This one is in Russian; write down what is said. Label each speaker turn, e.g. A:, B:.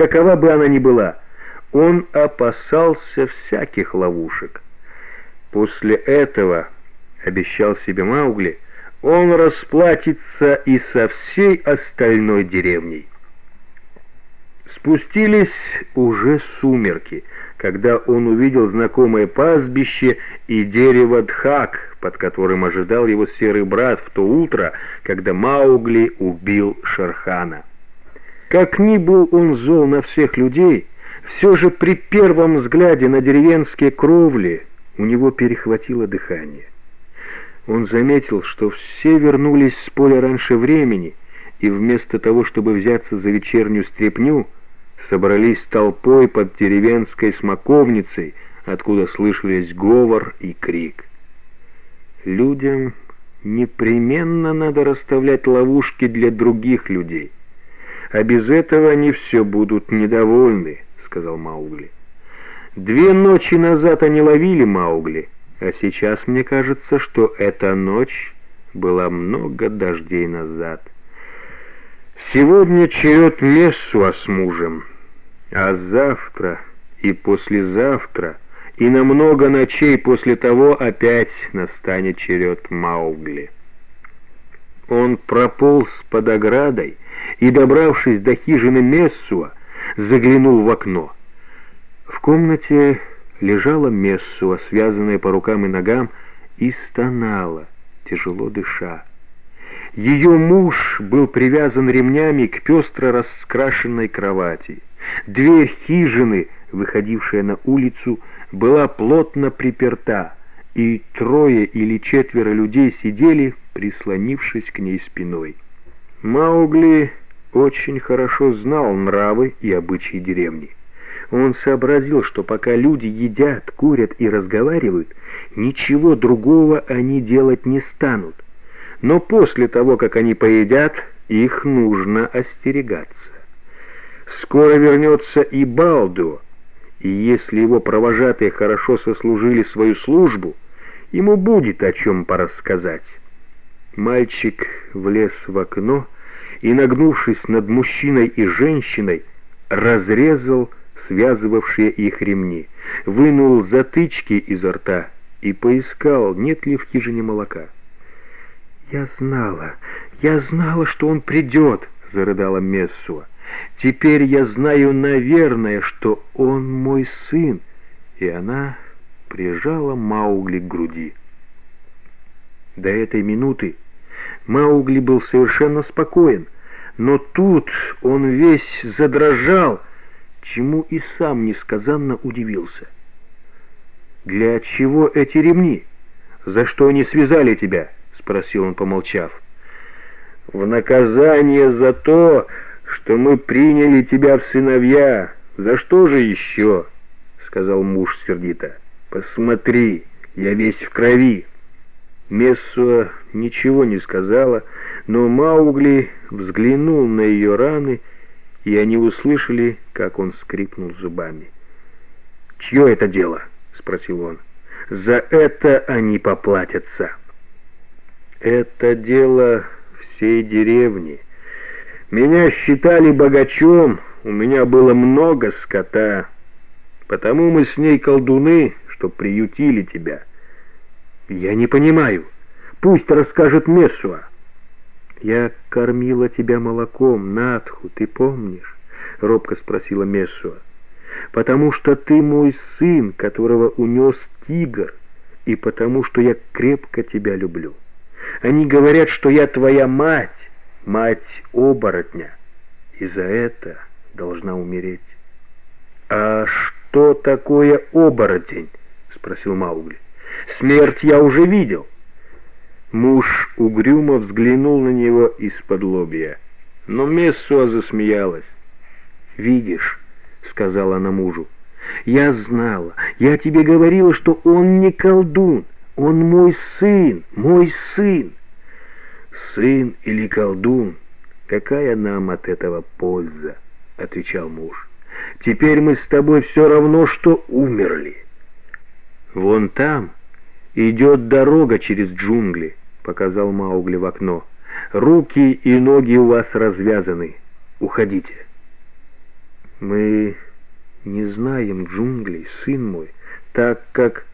A: какова бы она ни была. Он опасался всяких ловушек. После этого, обещал себе Маугли, он расплатится и со всей остальной деревней. Спустились уже сумерки, когда он увидел знакомое пастбище и дерево Дхак, под которым ожидал его серый брат в то утро, когда Маугли убил Шерхана. Как ни был он зол на всех людей, все же при первом взгляде на деревенские кровли у него перехватило дыхание. Он заметил, что все вернулись с поля раньше времени, и вместо того, чтобы взяться за вечернюю стряпню, собрались толпой под деревенской смоковницей, откуда слышались говор и крик. Людям непременно надо расставлять ловушки для других людей, а без этого они все будут недовольны, сказал Маугли. Две ночи назад они ловили Маугли, а сейчас мне кажется, что эта ночь была много дождей назад. Сегодня черед Мессуа с мужем, а завтра и послезавтра и на много ночей после того опять настанет черед Маугли. Он прополз под оградой и, добравшись до хижины Мессуа, заглянул в окно. В комнате лежала Мессуа, связанная по рукам и ногам, и стонала, тяжело дыша. Ее муж был привязан ремнями к пестро раскрашенной кровати. Дверь хижины, выходившая на улицу, была плотно приперта, и трое или четверо людей сидели, прислонившись к ней спиной. Маугли очень хорошо знал нравы и обычаи деревни. Он сообразил, что пока люди едят, курят и разговаривают, ничего другого они делать не станут. Но после того, как они поедят, их нужно остерегаться. Скоро вернется и Балдо, и если его провожатые хорошо сослужили свою службу, ему будет о чем порассказать. Мальчик влез в окно и, нагнувшись над мужчиной и женщиной, разрезал связывавшие их ремни, вынул затычки изо рта и поискал, нет ли в хижине молока. «Я знала, я знала, что он придет», — зарыдала Мессуа. «Теперь я знаю, наверное, что он мой сын». И она прижала Маугли к груди. До этой минуты Маугли был совершенно спокоен, но тут он весь задрожал, чему и сам несказанно удивился. «Для чего эти ремни? За что они связали тебя?» — спросил он, помолчав. «В наказание за то, что мы приняли тебя в сыновья. За что же еще?» — сказал муж сердито. «Посмотри, я весь в крови». Мессуа ничего не сказала, но Маугли взглянул на ее раны и они услышали, как он скрипнул зубами. «Чье это дело?» — спросил он. «За это они поплатятся». «Это дело всей деревни. Меня считали богачом, у меня было много скота, потому мы с ней колдуны, что приютили тебя». «Я не понимаю. Пусть расскажет Мессуа». «Я кормила тебя молоком, Натху, ты помнишь?» — робко спросила Мессуа. «Потому что ты мой сын, которого унес тигр, и потому что я крепко тебя люблю. Они говорят, что я твоя мать, мать оборотня, и за это должна умереть». «А что такое оборотень?» — спросил Маугли. «Смерть я уже видел». Муж угрюмо взглянул на него из-под лобья, но Мессуа засмеялась. «Видишь», — сказала она мужу, — «я знала, я тебе говорила, что он не колдун, он мой сын, мой сын». «Сын или колдун, какая нам от этого польза?» — отвечал муж. «Теперь мы с тобой все равно, что умерли». «Вон там идет дорога через джунгли». — показал Маугли в окно. «Руки и ноги у вас развязаны. Уходите». Мы не знаем джунглей, сын мой, так как